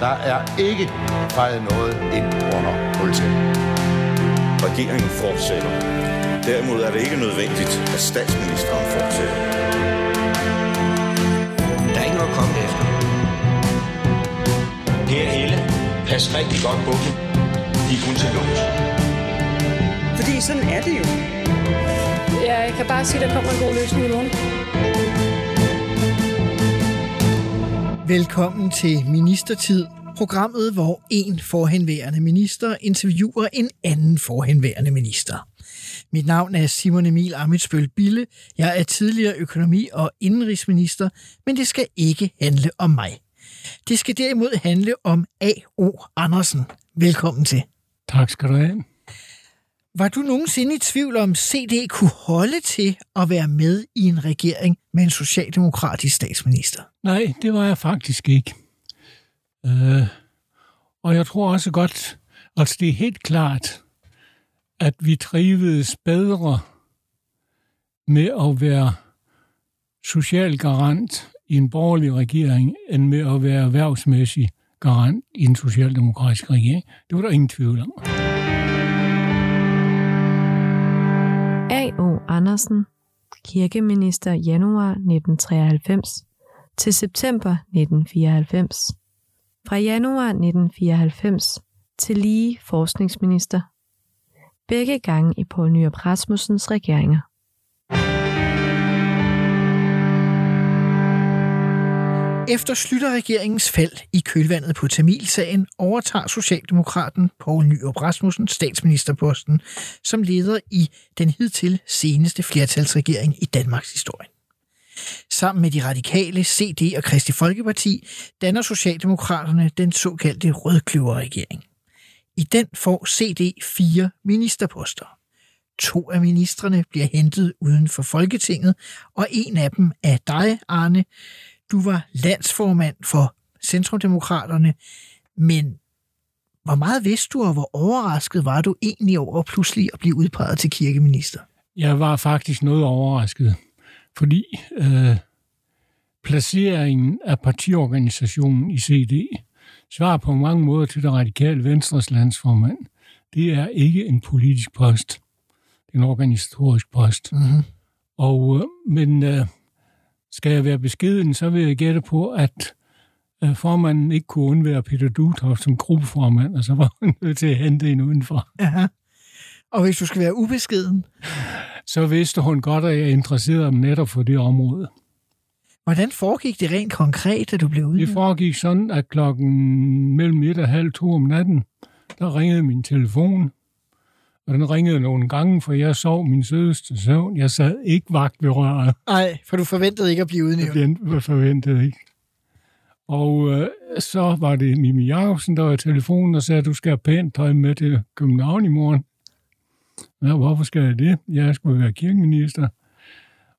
Der er ikke fejret noget ind under politiet. Regeringen fortsætter. Derimod er det ikke nødvendigt, at statsministeren fortsætter. Der er ikke noget at komme efter. Per Helle, pas rigtig godt på dem. De er kun til lås. Fordi sådan er det jo. Ja, jeg kan bare sige, at der kommer en god løsning i morgen. Velkommen til Ministertid, programmet, hvor en forhenværende minister interviewer en anden forhenværende minister. Mit navn er Simon Emil Amitsbøl Bille. Jeg er tidligere økonomi- og indenrigsminister, men det skal ikke handle om mig. Det skal derimod handle om A.O. Andersen. Velkommen til. Tak skal du have. Var du nogensinde i tvivl om, CD kunne holde til at være med i en regering med en socialdemokratisk statsminister? Nej, det var jeg faktisk ikke. Øh, og jeg tror også godt, altså det er helt klart, at vi trivedes bedre med at være social garant i en borgerlig regering, end med at være erhvervsmæssig garant i en socialdemokratisk regering. Det var der ingen tvivl om. A.O. Andersen, kirkeminister januar 1993 til september 1994. Fra januar 1994 til lige forskningsminister. Begge gange i Poul Nyrup Rasmussens regeringer. Efter Slytter-regeringens fald i kølvandet på Tamilsagen overtager Socialdemokraten Poul Nyrup Rasmussen statsministerposten som leder i den hidtil seneste flertalsregering i Danmarks historie. Sammen med de radikale, CD og Kristi Folkeparti danner Socialdemokraterne den såkaldte rødkløverregering. I den får CD fire ministerposter. To af ministerne bliver hentet uden for Folketinget, og en af dem er dig, Arne, du var landsformand for Centrumdemokraterne, men hvor meget vidste du, og hvor overrasket var du egentlig over pludselig at blive udpeget til kirkeminister? Jeg var faktisk noget overrasket, fordi øh, placeringen af partiorganisationen i CD svarer på mange måder til det radikale Venstres landsformand. Det er ikke en politisk post. Det er en organisatorisk post. Mm-hmm. Og, øh, men øh, skal jeg være beskeden, så vil jeg gætte på, at øh, formanden ikke kunne undvære Peter Duthoff som gruppeformand, og så var han nødt til at hente en udenfor. Aha. Og hvis du skal være ubeskeden, Så vidste hun godt, at jeg interesserede mig netop for det område. hvordan foregik det rent konkret, da du blev Det udnævnt? foregik sådan, at klokken mellem et og halv to om natten, der ringede min telefon, og den ringede nogle gange, for jeg sov min sødeste søvn. Jeg sad ikke vagt ved røret. Nej, for du forventede ikke at blive udnævnt. Den var forventet ikke. Og øh, så var det Mimi Jacobsen, der var i telefonen og sagde, at du skal have pænt tøj med til København i morgen. Ja, hvorfor skal jeg det? Jeg skulle være kirkeminister.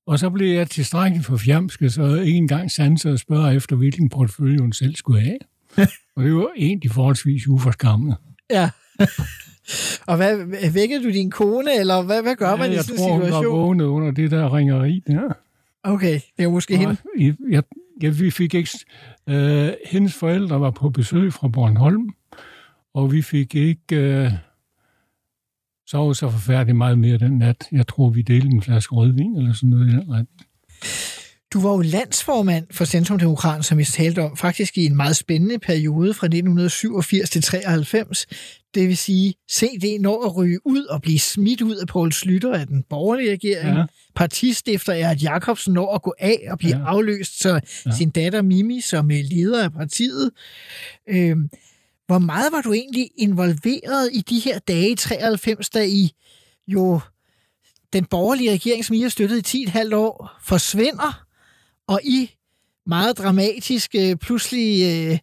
Og så blev jeg tilstrækkeligt for fjamske, så jeg en gang sansede og spørge efter, hvilken portefølje hun selv skulle have. og det var egentlig forholdsvis uforskammet. Ja. og hvad, vækkede du din kone, eller hvad, hvad gør man ja, i jeg sådan tror, en hun var situation? vågnet under det der ringeri der. Okay, det er måske hende. Og Jeg, jeg, jeg, vi fik ikke... Øh, hendes forældre var på besøg fra Bornholm, og vi fik ikke øh, sovet så forfærdeligt meget mere den nat. Jeg tror, vi delte en flaske rødvin eller sådan noget i den retning. Du var jo landsformand for Centrumdemokraterne, som vi talte om, faktisk i en meget spændende periode fra 1987 til 93. Det vil sige, CD når at ryge ud og blive smidt ud af Poul Slytter af den borgerlige regering. Ja. Partistifter er, at Jacobsen når at gå af og blive Ja. afløst, så Ja. sin datter Mimi som øh, leder af partiet. Øhm, hvor meget var du egentlig involveret i de her dage i 93, da I jo den borgerlige regering, som I har støttet i 10,5 år, forsvinder, og I meget dramatisk øh, pludselig øh,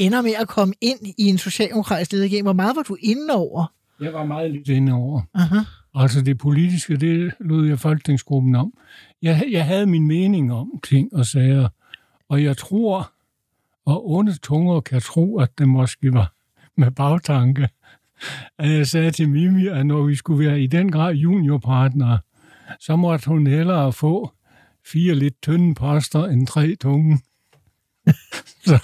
ender med at komme ind i en socialdemokratisk ledet regering. Hvor meget var du inde over? Jeg var meget lidt inde over. Aha. Altså det politiske, det lod jeg folketingsgruppen om. Jeg, jeg havde min mening om ting og sager, og jeg tror, og onde tunger kan tro, at det måske var med bagtanke, at jeg sagde til Mimi, at når vi skulle være i den grad juniorpartnere, så måtte hun hellere få fire lidt tynde poster end tre tunge. så,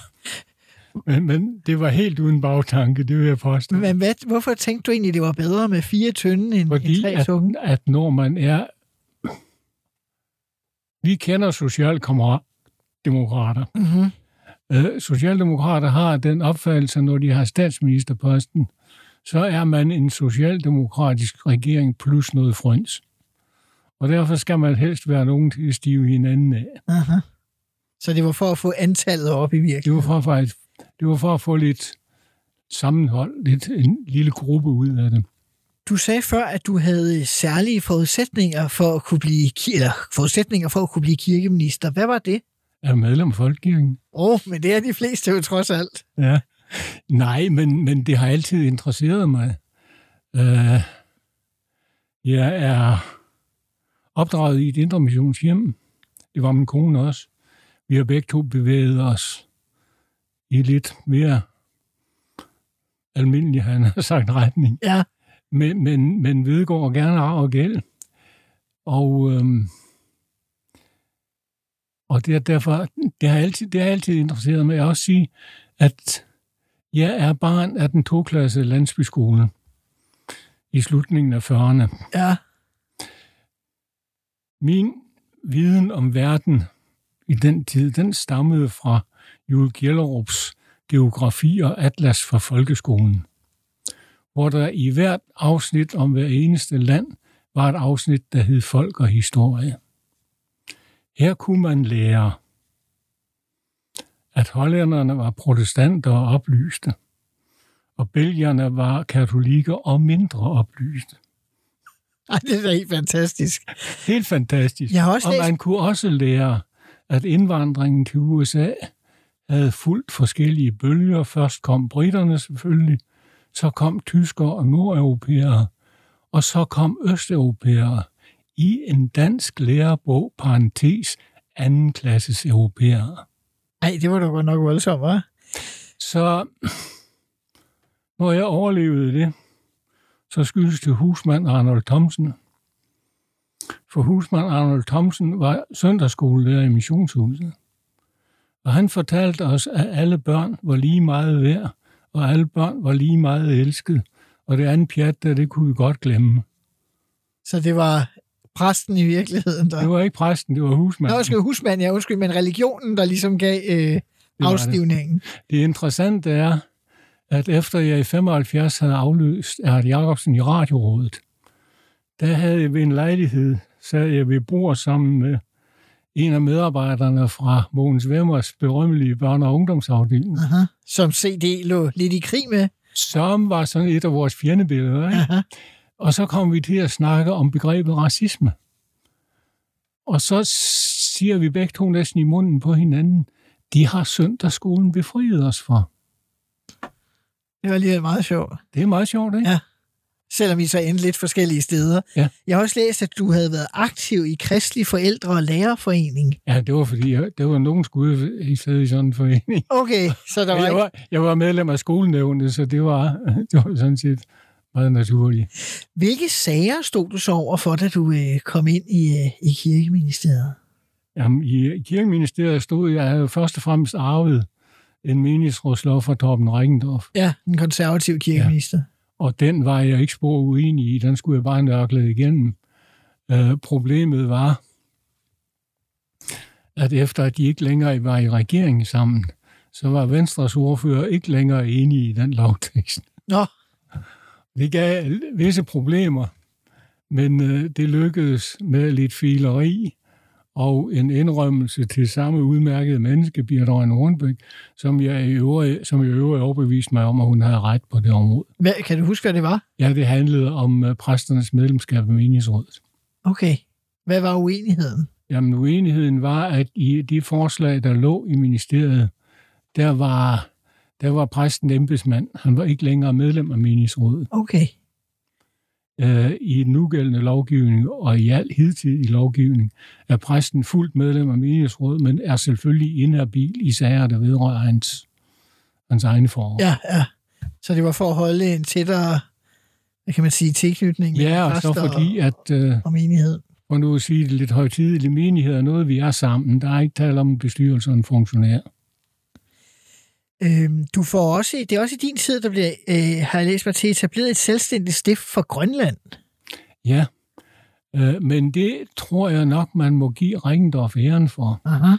Men, men det var helt uden bagtanke, det vil jeg påstå. Men hvad, hvorfor tænkte du egentlig, det var bedre med fire tynde end, Fordi end tre at, tunge? at når man er... Vi kender socialdemokrater. Mm-hmm. Øh, Socialdemokrater har den opfattelse, når de har statsministerposten, så er man en socialdemokratisk regering plus noget frøns. Og derfor skal man helst være nogen til at stive hinanden af. Aha. Så det var for at få antallet op i Det virkeligheden? var for, faktisk, det var for at få lidt sammenhold, lidt en lille gruppe ud af det. Du sagde før, at du havde særlige forudsætninger for at kunne blive, eller forudsætninger for at kunne blive kirkeminister. Hvad var det? Er medlem af Folkekirken? Åh, oh, men det er de fleste jo trods alt. Ja. Nej, men, men det har altid interesseret mig. Uh, jeg er opdraget i et indre missionshjem. Det var min kone også. Vi har begge to bevæget os i lidt mere almindelig, han har sagt, retning. Ja. Men, men, men vedgår gerne arv og gæld. Og, øhm, og det er derfor, det har, altid, det har altid interesseret mig. Jeg også sige, at jeg er barn af den toklasse landsbyskole i slutningen af 40'erne. Ja. Min viden om verden i den tid, den stammede fra Jule Gjellerups geografi og atlas for folkeskolen, hvor der i hvert afsnit om hver eneste land var et afsnit, der hed folk og historie. Her kunne man lære, at hollænderne var protestanter og oplyste, og belgierne var katolikker og mindre oplyste. Ej, det er da helt fantastisk. Helt fantastisk. Jeg har også og læst- man kunne også lære, at indvandringen til USA havde fulgt forskellige bølger. Først kom britterne selvfølgelig, så kom tyskere og nordeuropæere, og så kom østeuropæere i en dansk lærebog, parentes, anden klasses europæere. Ej, det var da godt nok voldsomt, hva'? Så når jeg overlevede det, så skyldes det husmand Arnold Thomsen. For husmand Arnold Thomsen var søndagsskolelærer i missionshuset. Og han fortalte os, at alle børn var lige meget værd, og alle børn var lige meget elsket. Og det andet pjat, der, det kunne vi godt glemme. Så det var præsten i virkeligheden, der... Det var ikke præsten, det var Nå, husmanden. undskyld, husmand, ja, undskyld, men religionen, der ligesom gav øh, det. afstivningen. Det interessante er, at efter jeg i 75 havde afløst Erhard Jacobsen i radiorådet, der havde jeg ved en lejlighed, sad jeg ved bord sammen med en af medarbejderne fra Mogens Vemmers berømmelige børne- og ungdomsafdeling, Aha. Som CD lå lidt i krig med. som var sådan et af vores fjendebilleder. Ikke? Aha. Og så kom vi til at snakke om begrebet racisme. Og så siger vi begge to næsten i munden på hinanden, de har søndagsskolen befriet os for. Det var alligevel meget sjovt. Det er meget sjovt, ikke? Ja. Selvom I så endte lidt forskellige steder. Ja. Jeg har også læst, at du havde været aktiv i Kristelig Forældre- og Lærerforening. Ja, det var fordi, jeg, det var nogen skulle i sidde i sådan en forening. Okay, så der var Jeg var, jeg var medlem af skolenævnet, så det var, det var sådan set meget naturligt. Hvilke sager stod du så over for, da du øh, kom ind i, øh, i kirkeministeriet? Jamen, i kirkeministeriet stod jeg, havde først og fremmest arvet en menighedsrådslov fra Torben Reichendorf, Ja, den konservative kirkeminister. Ja. og den var jeg ikke spor uenig i. Den skulle jeg bare nørkle igennem. Øh, problemet var, at efter at de ikke længere var i regeringen sammen, så var Venstres ordfører ikke længere enige i den lovtekst. Nå, Det gav visse problemer, men øh, det lykkedes med lidt fileri og en indrømmelse til samme udmærkede menneske, Birte Rønne Hornbæk, som jeg i øvrigt, som i øvrigt overbeviste mig om, at hun havde ret på det område. hvad, kan du huske, hvad det var? Ja, det handlede om øh, præsternes medlemskab af menighedsrådet. Okay. Hvad var uenigheden? Jamen, uenigheden var, at i de forslag, der lå i ministeriet, der var, der var præsten embedsmand. Han var ikke længere medlem af menighedsrådet. Okay. øh, i den nugældende lovgivning og i al hidtidig lovgivning er præsten fuldt medlem af menighedsrådet, men er selvfølgelig inhabil i sager, der vedrører hans, hans egne forhold. Ja, ja. Så det var for at holde en tættere, hvad kan man sige, tilknytning ja og så fordi, at, øh, og menighed. for nu at sige det lidt højtideligt, menighed er noget, vi er sammen. Der er ikke tale om en bestyrelse og en funktionær. Øhm, du får også, det er også i din tid, der bliver, øh, har jeg læst mig til, etableret et selvstændigt stift for Grønland. Ja, øh, men det tror jeg nok, man må give Ringendorf æren for. Aha.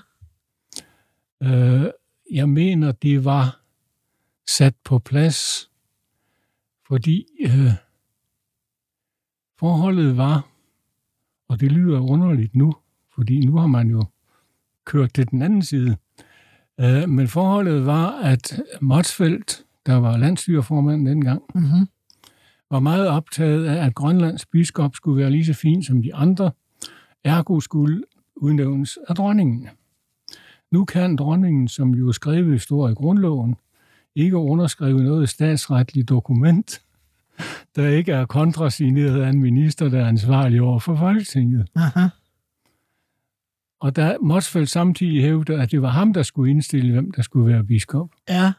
Øh, jeg mener, det var sat på plads, fordi øh, forholdet var, og det lyder underligt nu, fordi nu har man jo kørt til den anden side, øh, men forholdet var, at Motsfeldt, der var landstyreformand dengang, Mm-hmm. var meget optaget af, at Grønlands biskop skulle være lige så fin som de andre, ergo skulle udnævnes af dronningen. Nu kan dronningen, som jo skrevet står i grundloven, ikke underskrive noget statsretligt dokument, der ikke er kontrasigneret af en minister, der er ansvarlig over for Folketinget. Aha. Og der Motsfeldt samtidig hævde, at det var ham, der skulle indstille, hvem der skulle være biskop. Ja,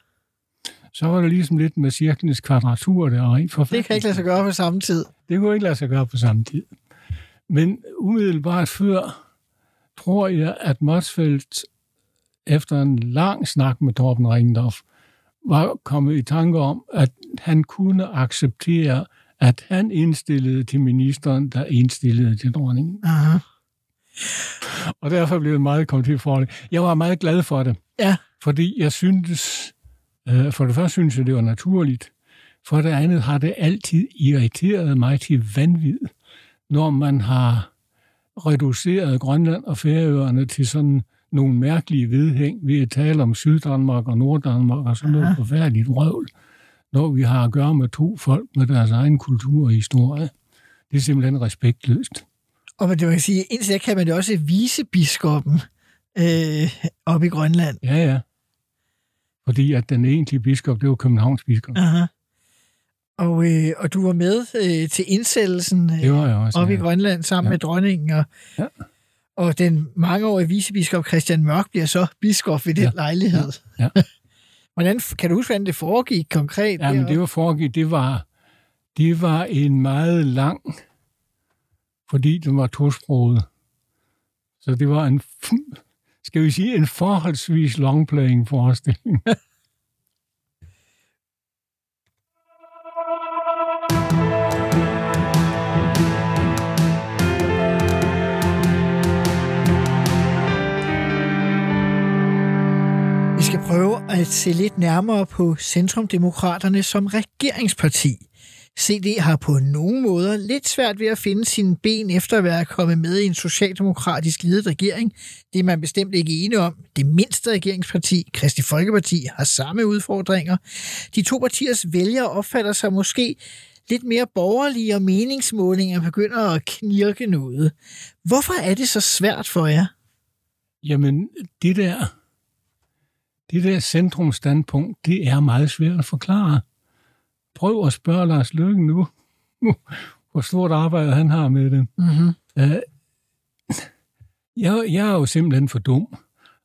Så var der ligesom lidt med cirklens kvadratur der rent det kan ikke lade sig gøre på samme tid. Det kunne ikke lade sig gøre på samme tid. Men umiddelbart før, tror jeg, at Motsfeldt efter en lang snak med Torben Ringdorf, var kommet i tanke om, at han kunne acceptere, at han indstillede til ministeren, der indstillede til dronningen. Aha. Og derfor blev det meget kommet til forhold. Jeg var meget glad for det, Ja, fordi jeg syntes, øh, for det første synes jeg, det var naturligt. For det andet har det altid irriteret mig til vanvid, når man har reduceret Grønland og Færøerne til sådan nogle mærkelige vedhæng ved at tale om Syddanmark og Norddanmark og sådan noget Aha. forfærdeligt røvl, når vi har at gøre med to folk med deres egen kultur og historie. Det er simpelthen respektløst. Og men det vil sige, indtil da kan man jo også vise biskoppen øh, op i Grønland. Ja, ja. Fordi at den egentlige biskop, det var Københavns biskop. Aha. Og, øh, og du var med øh, til indsættelsen Det øh, var jeg også. op i ja. Grønland sammen Ja. med dronningen. Og, Ja. og den mangeårige vicebiskop Christian Mørk bliver så biskop ved den Ja. lejlighed. Ja. Hvordan kan du huske, hvordan det foregik konkret? Ja, men det var foregik, det var, det var en meget lang, fordi den var tosproget. Så det var en, skal vi sige, en forholdsvis longplaying forestilling. Vi skal prøve at se lidt nærmere på Centrumdemokraterne som regeringsparti. CD har på nogen måder lidt svært ved at finde sine ben efter at være kommet med i en socialdemokratisk ledet regering. Det er man bestemt ikke enige om. Det mindste regeringsparti, Kristi Folkeparti, har samme udfordringer. De to partiers vælgere opfatter sig måske lidt mere borgerlige, og meningsmålinger begynder at knirke noget. Hvorfor er det så svært for jer? Jamen, det der, det der centrumstandpunkt, det er meget svært at forklare. Prøv at spørge Lars Løkke nu, hvor stort arbejde han har med det. Mm-hmm. Øh, jeg, jeg er jo simpelthen for dum.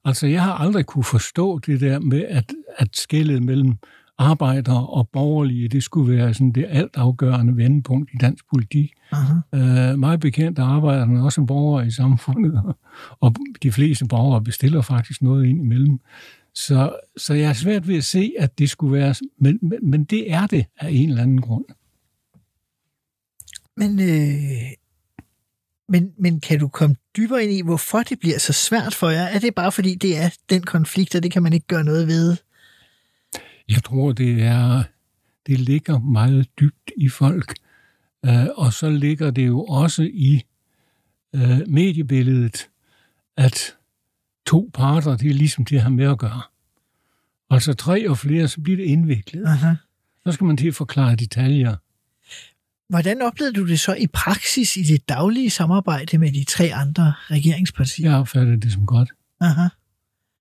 Altså, jeg har aldrig kunne forstå det der med, at, at skældet mellem arbejdere og borgerlige, det skulle være sådan det altafgørende vendepunkt i dansk politik. Uh-huh. Øh, meget bekendt er arbejderne også borgere i samfundet, og de fleste borgere bestiller faktisk noget ind imellem. Så, så jeg er svært ved at se, at det skulle være, men, men, men det er det af en eller anden grund. Men, øh, men, men kan du komme dybere ind i, hvorfor det bliver så svært for jer? Er det bare fordi, det er den konflikt, og det kan man ikke gøre noget ved? Jeg tror, det er det ligger meget dybt i folk. Uh, og så ligger det jo også i uh, mediebilledet, at to parter, det er ligesom det har med at gøre. Altså tre og flere, så bliver det indviklet. Aha. Så skal man til at forklare detaljer. Hvordan oplevede du det så i praksis i det daglige samarbejde med de tre andre regeringspartier? Jeg opfattede det som godt. Aha.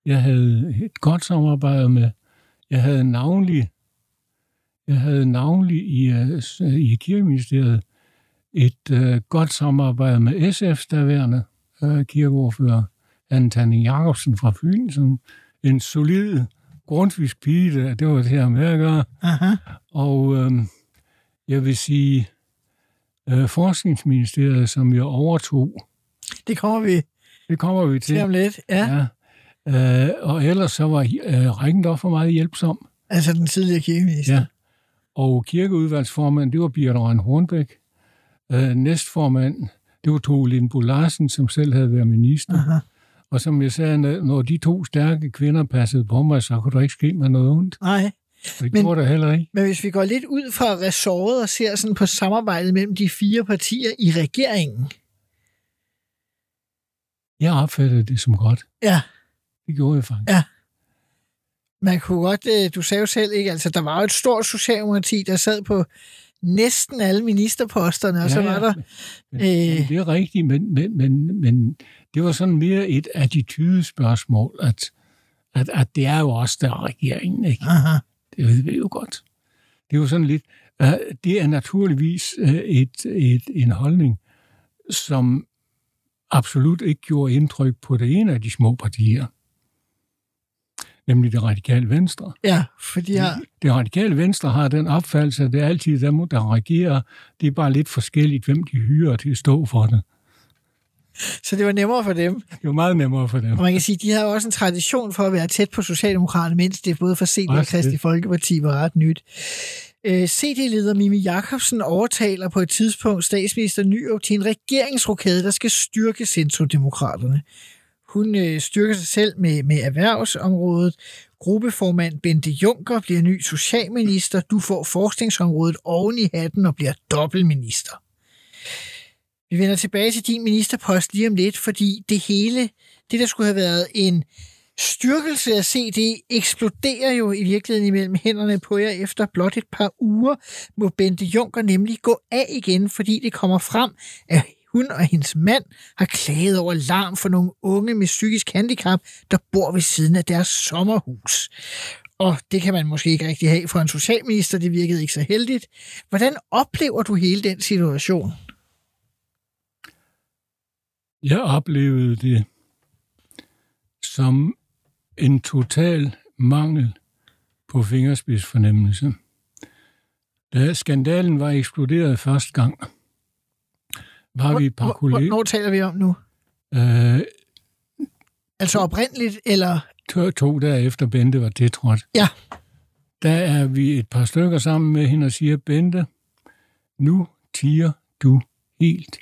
Jeg havde et godt samarbejde med, jeg havde navnlig, jeg havde navnlig i, uh, i kirkeministeriet et uh, godt samarbejde med SF's daværende uh, kirkeordfører, Anne Tanning Jacobsen fra Fyn, som en solid grundvisk pige, der, det var det her med at gøre. Aha. Og øh, jeg vil sige, øh, Forskningsministeriet, som jeg overtog, Det kommer vi det kommer vi til. om lidt. Ja. Ja. Øh, og ellers så var øh, Rækkendorf for meget hjælpsom. Altså den tidligere kirkeminister. Ja. Og kirkeudvalgsformand, det var Birte Røn Hornbæk. Øh, næstformand, det var Tove Lindbo Larsen, som selv havde været minister. Aha. Og som jeg sagde, når de to stærke kvinder passede på mig, så kunne der ikke ske mig noget ondt. Nej, Og det Men- Men... gjorde der heller ikke. men hvis vi går lidt ud fra ressortet og ser sådan på samarbejdet mellem de fire partier i regeringen. Jeg opfattede det som godt. Ja, Det gjorde jeg faktisk. Ja. man kunne godt, øh, du sagde jo selv, ikke? Altså, der var jo et stort socialdemokrati, der sad på næsten alle ministerposterne, og så var der... Men, Øh. øh... Det er rigtigt, men, men, men, men det var sådan mere et attitydespørgsmål, at, at, at det er jo også der er regeringen, ikke? Aha. Det ved vi jo godt. Det er jo sådan lidt... Uh, det er naturligvis uh, et, et, en holdning, som absolut ikke gjorde indtryk på det ene af de små partier, nemlig det radikale venstre. Ja, fordi jeg... Det radikale venstre har den opfattelse, at det er altid dem, der regerer. Det er bare lidt forskelligt, hvem de hyrer til at stå for det. Så det var nemmere for dem. Det jo meget nemmere for dem. Og man kan sige, de har også en tradition for at være tæt på Socialdemokraterne, mens det både for CD og. Kristi Folkeparti var ret nyt. Øh, CD-leder Mimi Jakobsen overtaler på et tidspunkt statsminister Nyrup til en regeringsrokade, der skal styrke centrodemokraterne. Hun øh, styrker sig selv med, med erhvervsområdet. Gruppeformand Bente Juncker bliver ny socialminister. Du får forskningsområdet oven i hatten og bliver dobbeltminister. Vi vender tilbage til din ministerpost lige om lidt, fordi det hele, det der skulle have været en styrkelse af CD, eksploderer jo i virkeligheden imellem hænderne på jer efter blot et par uger, må Bente Juncker nemlig gå af igen, fordi det kommer frem, at hun og hendes mand har klaget over larm for nogle unge med psykisk handicap, der bor ved siden af deres sommerhus. Og det kan man måske ikke rigtig have for en socialminister, det virkede ikke så heldigt. Hvordan oplever du hele den situation? Jeg oplevede det som en total mangel på fingerspidsfornemmelse. Da skandalen var eksploderet første gang, var vi et par Hvor- kolleger... Hvornår taler vi om nu? Øh, Altså oprindeligt, eller... to, to dage efter Bente var tiltrådt. Ja. Der er vi et par stykker sammen med hende og siger, Bente, nu tiger du helt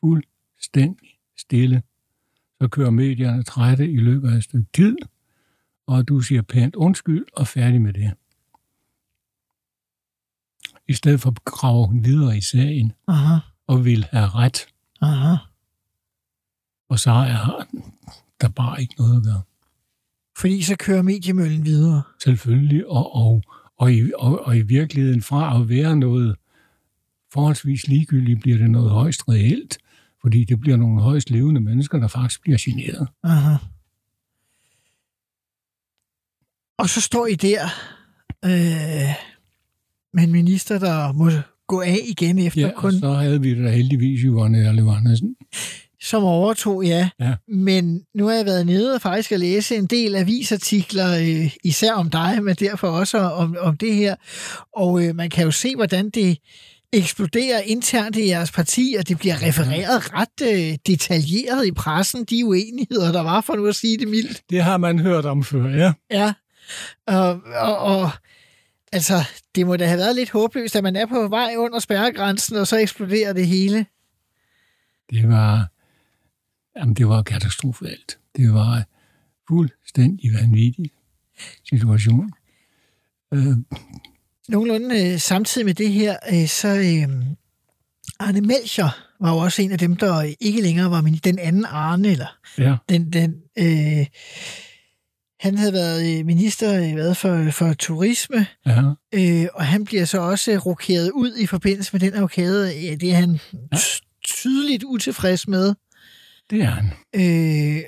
fuldstændig stille. Så kører medierne trætte i løbet af et stykke tid, og du siger pænt undskyld og færdig med det. I stedet for graver hun videre i sagen Aha, og vil have ret, aha. og så er der bare ikke noget at gøre. Fordi så kører mediemøllen videre. Selvfølgelig, og, og, og, i, og, og i virkeligheden fra at være noget forholdsvis ligegyldigt, bliver det noget højst reelt, fordi det bliver nogle højst levende mennesker, der faktisk bliver generet. Aha. Og så står I der øh, med en minister, der må gå af igen efter Ja, kun så havde vi da heldigvis Yvonne Erlev Andersen. som overtog, ja. Ja. Men nu har jeg været nede og faktisk at læse en del avisartikler, øh, især om dig, men derfor også om, om det her. Og øh, man kan jo se, hvordan det eksploderer internt i jeres parti, og det bliver refereret ret øh, detaljeret i pressen, de uenigheder, der var, for nu at sige det mildt. Det har man hørt om før, ja. Ja, og, og, og altså, det må da have været lidt håbløst, at man er på vej under spærregrænsen, og så eksploderer det hele. Det var, jamen, det var katastrofalt. Det var fuldstændig vanvittig situation. Øh, Nogenlunde øh, samtidig med det her, øh, så øh, Arne Melcher var jo også en af dem, der ikke længere var min, den anden Arne, eller ja, den, den øh, han havde været øh, minister øh, hvad, for, for turisme, ja. øh, og han bliver så også rokeret ud i forbindelse med den rokade. Ja, det er han ty- tydeligt utilfreds med. Det er han. Øh,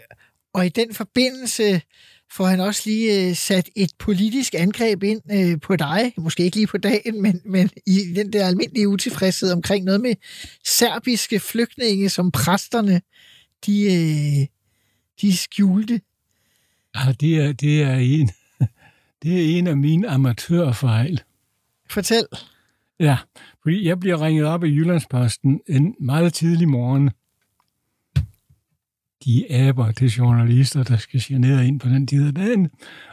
og i den forbindelse får han også lige øh, sat et politisk angreb ind øh, på dig. Måske ikke lige på dagen, men, men i den der almindelige utilfredshed omkring noget med serbiske flygtninge, som præsterne, de, øh, de skjulte. Ja, det er, det er en, det er en af mine amatørfejl. Fortæl. Ja, fordi jeg bliver ringet op i Jyllandsposten en meget tidlig morgen. de aber til journalister, der skal genere ind på den tid af dagen,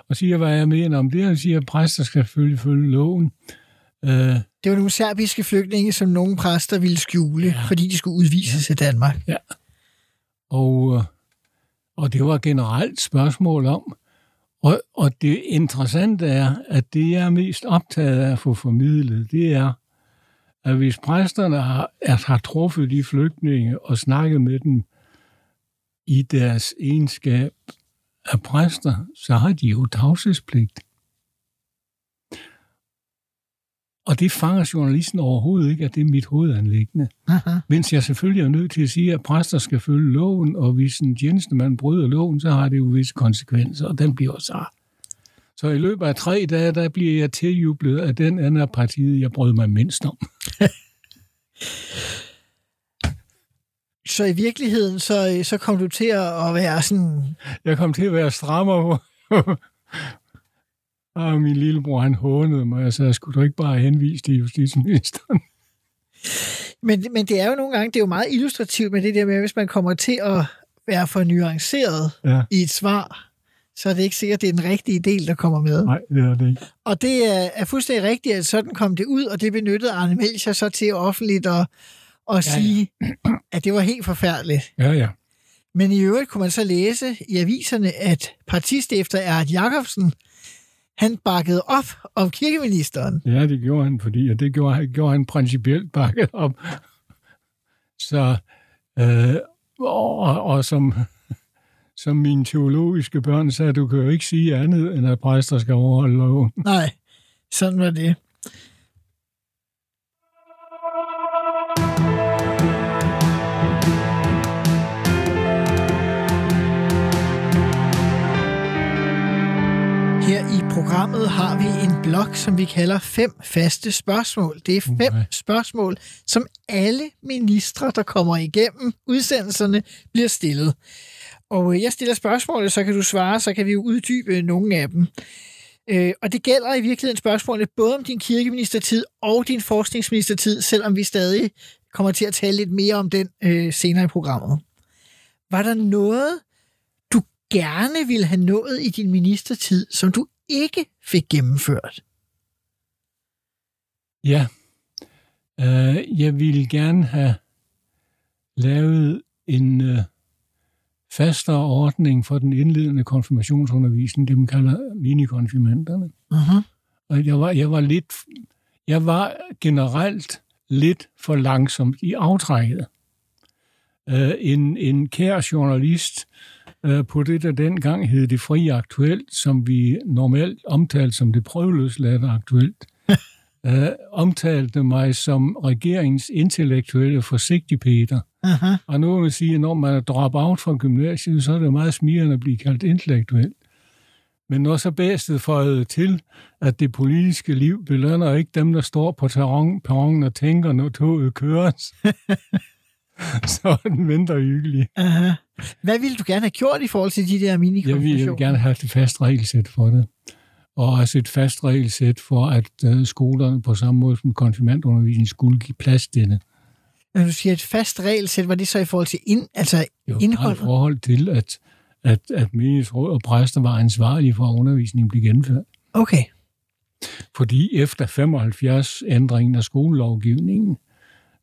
og siger, hvad jeg mener om det, og siger, at præster skal selvfølgelig følge loven. Øh, Det var nogle serbiske flygtninge, som nogle præster ville skjule, ja. fordi de skulle udvises ja. i Danmark. Ja. Og, øh, og det var generelt spørgsmål om, og, og det interessante er, at det jeg er mest optaget af at få formidlet, det er, at hvis præsterne har, at har truffet de flygtninge og snakket med dem i deres egenskab af præster, så har de jo tavshedspligt. Og det fanger journalisten overhovedet ikke, at det er mit hovedanlæggende. Aha. Mens jeg selvfølgelig er nødt til at sige, at præster skal følge loven, og hvis en tjenestemand bryder loven, så har det jo visse konsekvenser, og den bliver så. Så i løbet af tre dage, der bliver jeg tiljublet af den anden af partiet, jeg brød mig mindst om. Så i virkeligheden, så, så kom du til at være sådan... Jeg kom til at være strammer. Og min lillebror, han hånede mig, og sagde, skulle du ikke bare henvise til justitsministeren? Men, men det er jo nogle gange, det er jo meget illustrativt med det der med, hvis man kommer til at være for nuanceret Ja. i et svar, så er det ikke sikkert, det er den rigtige del, der kommer med. Nej, det er det ikke. Og det er, er fuldstændig rigtigt, at sådan kom det ud, og det benyttede Arne Melcher så til offentligt at, at ja, ja. sige, at det var helt forfærdeligt. Ja, ja. Men i øvrigt kunne man så læse i aviserne, at partistifter Erhard Jacobsen, han bakkede op om kirkeministeren. Ja, det gjorde han, fordi og det gjorde, han- gjorde han principielt bakket op. Så, øh, og, og som, som mine teologiske børn sagde, du kan jo ikke sige andet, end at præster skal overholde loven. Nej, sådan var det. Programmet har vi en blok, som vi kalder fem faste spørgsmål. Det er fem Okay. spørgsmål, som alle ministre, der kommer igennem udsendelserne, bliver stillet. Og øh, jeg stiller spørgsmålet, så kan du svare, så kan vi jo uddybe nogle af dem. Øh, og det gælder i virkeligheden spørgsmålene både om din kirkeministertid og din forskningsministertid, selvom vi stadig kommer til at tale lidt mere om den øh, senere i programmet. Var der noget, du gerne ville have nået i din ministertid, som du ikke fik gennemført? Ja, øh, jeg ville gerne have lavet en øh, fastere ordning for den indledende konfirmationsundervisning, det man kalder minikonfirmanderne. Uh-huh. Og jeg var, jeg var lidt, jeg var generelt lidt for langsomt i aftrækket. Uh, en, en kær journalist på det, der dengang hed det frie aktuelt, som vi normalt omtalte som det prøveløsladte aktuelt, uh, omtalte mig som regeringens intellektuelle forsigtig Peter. Uh-huh. Og nu vil man sige, at når man er drop out fra gymnasiet, så er det meget smirrende at blive kaldt intellektuel. Men når så bæstet føjet til, at det politiske liv belønner ikke dem, der står på perron, perronen og tænker, når toget køres, så er den mindre hyggelig. Uh-huh. Hvad ville du gerne have gjort i forhold til de der Jeg vil, jeg vil gerne have et fast regelsæt for det. Og også et fast regelsæt for, at uh, skolerne på samme måde som konfirmandundervisning skulle give plads til det. Når du siger et fast regelsæt, var det så i forhold til ind, altså Jo, bare i indholdet? forhold til, at, at, at menighedsråd og præster var ansvarlige for, at undervisningen blev gennemført. Okay. Fordi efter 75 ændringen af skolelovgivningen,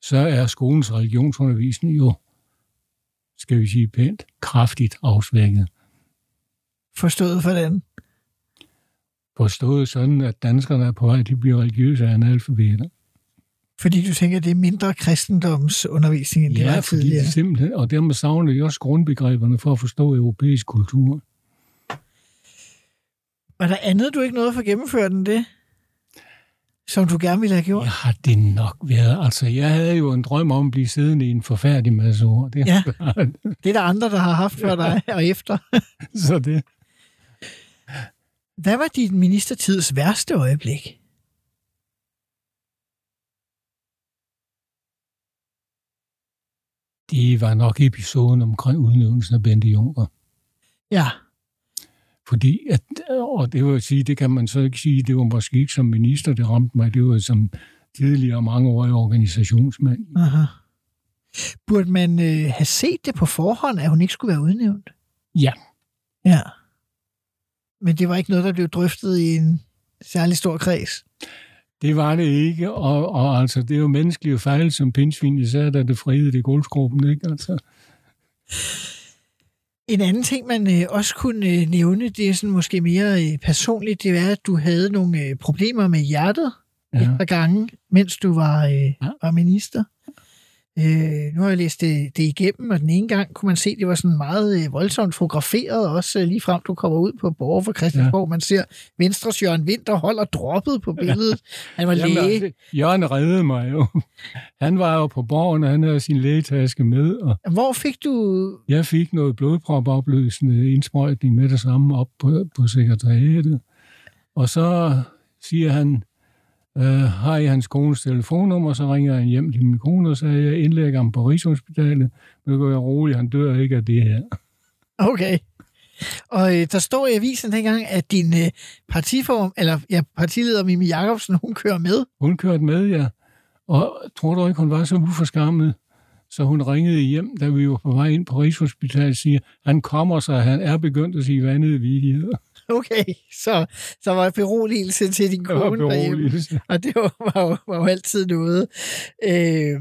så er skolens religionsundervisning jo, skal vi sige pænt, kraftigt afsvækket. Forstået hvordan? Forstået sådan, at danskerne er på vej til at blive religiøse analfabeter. Fordi du tænker, det er mindre kristendomsundervisning, end det Ja, var fordi tidligere. det simpelthen, og dermed savner de også grundbegreberne for at forstå europæisk kultur. Var der andet, du ikke nåede at få gennemført end det? Som du gerne ville have gjort? Ja, har det nok været. Altså, jeg havde jo en drøm om at blive siddende i en forfærdelig masse år. Det, Ja. Det er der andre, der har haft før dig og efter. så det, Hvad var din ministertids værste øjeblik? det var nok episoden omkring udnævnelsen af Bente Juncker. Ja, Fordi, at, og det vil jeg sige, det kan man så ikke sige, det var måske ikke som minister, det ramte mig, det var som tidligere mange år i organisationsmand. aha. Burde man øh, have set det på forhånd, at hun ikke skulle være udnævnt? Ja. Ja. Men det var ikke noget, der blev drøftet i en særlig stor kreds? Det var det ikke, og, og altså, det er jo menneskelige fejl, som pindsvin især, da det fredede det gulvskruppen, ikke? Altså. En anden ting, man øh, også kunne øh, nævne, det er sådan måske mere øh, personligt, det er, at du havde nogle problemer med hjertet ja. et par gange, mens du var, ja. var minister. Øh, nu har jeg læst det, det igennem, og den ene gang kunne man se, at det var sådan meget øh, voldsomt fotograferet, også øh, lige frem du kommer ud på borger for Christiansborg. Ja. Man ser Venstre Jørgen Winter holder droppet på billedet. Han var Jamen, læge. altså, Jørgen reddede mig jo. Han var jo på borgen, og han havde sin lægetaske med. Og Hvor fik du... jeg fik noget blodpropopløsende indsprøjtning med det samme op på, på sekretariatet. Og så siger han, øh, har I hans kones telefonnummer, så ringer han hjem til min kone og siger, jeg indlægger ham på Rigshospitalet. Nu går jeg rolig, han dør ikke af det her. Okay. Og øh, der står i avisen dengang, at din øh, partiform, eller ja, partileder Mimi Jacobsen, hun kører med. Hun kørte med, ja. Og tror du ikke, hun var så uforskammet? Så hun ringede hjem, da vi var på vej ind på Rigshospitalet, og siger, han kommer sig, han er begyndt at sige vandede vidigheder. Okay, så, så var beroligelse til din kone derhjemme. Og det var, var, jo, var jo altid noget. Øh,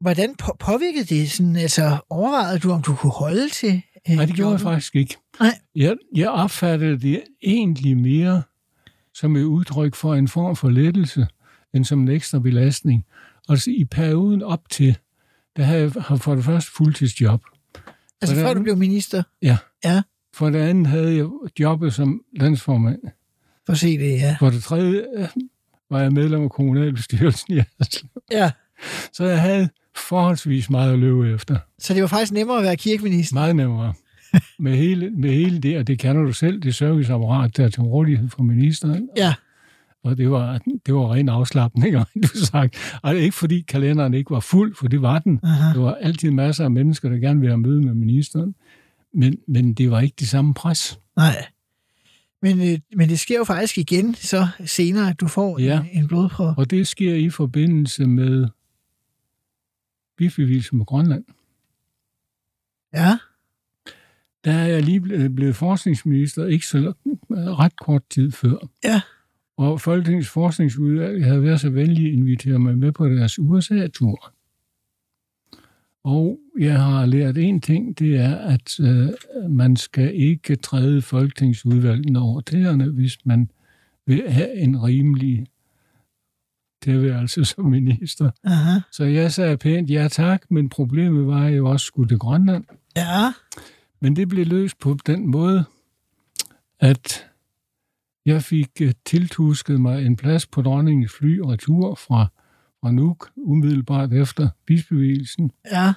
hvordan på, påvirkede det? Sådan, altså, overvejede du, om du kunne holde til øh, Nej, det gjorde jeg jobbet? faktisk ikke. Nej. Jeg, jeg opfattede det egentlig mere som et udtryk for en form for lettelse, end som en ekstra belastning. Altså i perioden op til, der havde jeg for det første fuldtidsjob. Altså før du blev minister? Ja. Ja. For det andet havde jeg jobbet som landsformand. For se det, ja. For det tredje øh, var jeg medlem af kommunalbestyrelsen i Haslev. ja. Så jeg havde forholdsvis meget at løbe efter. Så det var faktisk nemmere at være kirkeminister? Meget nemmere. med, hele, med hele det, og det kender du selv, det serviceapparat, der er til rådighed for ministeren. Ja. Og det var, det var ren afslappning, har du sagt. Og det er ikke fordi kalenderen ikke var fuld, for det var den. Aha. Der var altid masser af mennesker, der gerne ville have møde med ministeren. Men, men det var ikke det samme pres. Nej. Men, øh, men det sker jo faktisk igen så senere, at du får Ja. en, en blodprøve. Og det sker i forbindelse med bibevilse med Grønland. Ja. Der er jeg lige blevet, blevet forskningsminister, ikke så ret kort tid før. Ja. Og Folketingets forskningsudvalg havde været så venlige at invitere mig med på deres USA-tur. Og jeg har lært en ting, det er, at øh, man skal ikke træde folketingsudvalgene over tæerne, hvis man vil have en rimelig tilværelse som minister. Aha. Så jeg sagde pænt ja tak, men problemet var, at jeg også skulle til Grønland. Ja. Men det blev løst på den måde, at jeg fik øh, tiltusket mig en plads på dronningens fly retur fra, fra Nuuk, umiddelbart efter bisbevigelsen. Ja.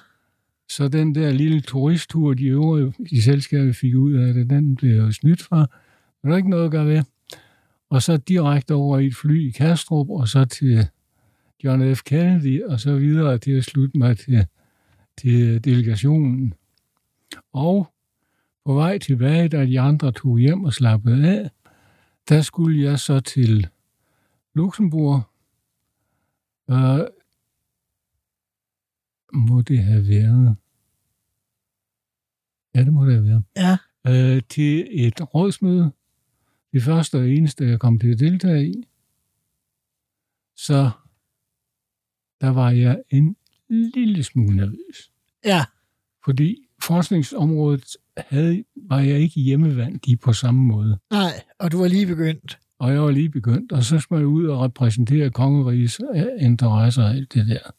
Så den der lille turisttur, de øvrige i selskabet fik ud af det, den blev jo snydt fra. Der var ikke noget at gøre ved. Og så direkte over i et fly i Kastrup, og så til John F. Kennedy, og så videre til at slutte mig til, til delegationen. Og på vej tilbage, da de andre tog hjem og slappede af, der skulle jeg så til Luxembourg. Øh, må det have været? Ja, det må det have været. Ja. Øh, til et rådsmøde. Det første og eneste, jeg kom til at deltage i. Så der var jeg en lille smule nervøs. Ja. Fordi forskningsområdet havde, var jeg ikke hjemmevand i på samme måde. Nej, og du var lige begyndt. Og jeg var lige begyndt, og så skulle jeg ud og repræsentere kongerigets øh, interesser og alt det der.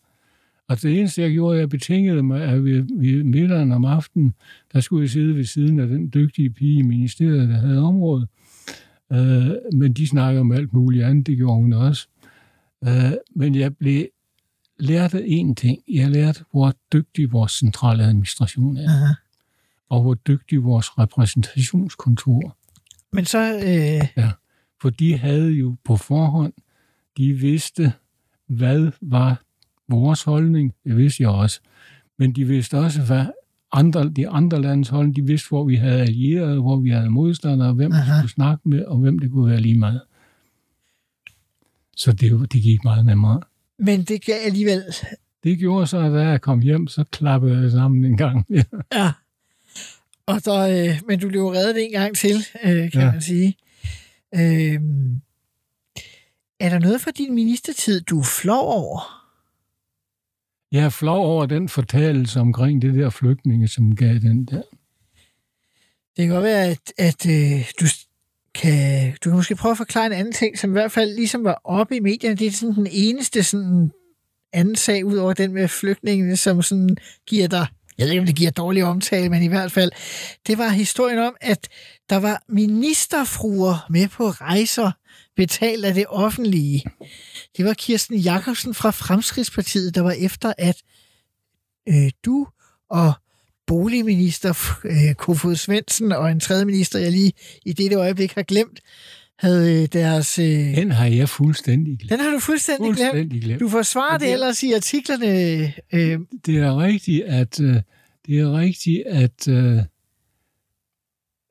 Og det eneste, jeg gjorde, jeg betingede mig, at ved, ved middagen om aftenen, der skulle jeg sidde ved siden af den dygtige pige i ministeriet, der havde området. Øh, men de snakker om alt muligt andet, det gjorde hun også. Øh, men jeg blev lærte én ting. Jeg lærte, hvor dygtig vores centrale administration er, Aha. og hvor dygtig vores repræsentationskontor Men så, øh, For de havde jo på forhånd, de vidste, hvad var vores holdning. Det vidste jeg også. Men de vidste også, hvad andre, de andre landes holdning, de vidste, hvor vi havde allierede, hvor vi havde modstandere, hvem vi skulle snakke med, og hvem det kunne være lige meget. Så det, det gik meget nemmere. men det gav alligevel Det gjorde så, at da jeg kom hjem, så klappede jeg sammen en gang. Ja. Og så, øh, men du blev reddet en gang til, øh, kan. Ja. man sige. Øh, er der noget fra din ministertid, du er flov over? Jeg er flov over den fortælelse omkring det der flygtninge, som gav den der. Det kan godt være, at, at øh, du kan, du kan måske prøve at forklare en anden ting, som i hvert fald ligesom var oppe i medierne. Det er sådan den eneste sådan anden sag, ud over den med flygtningene, som sådan giver dig, jeg ved ikke, om det giver dårlig omtale, men i hvert fald, det var historien om, at der var ministerfruer med på rejser, betalt af det offentlige. Det var Kirsten Jakobsen fra Fremskridspartiet, der var efter, at øh, du og boligminister øh, Kofod Svendsen og en tredje minister, jeg lige i dette øjeblik har glemt, havde øh, deres... Øh, Den har jeg fuldstændig glemt. den har du fuldstændig, glemt. Fuldstændig glemt. Du forsvarer det det er- ellers i artiklerne. Øh, Det er rigtigt, at øh, det er rigtigt, at øh,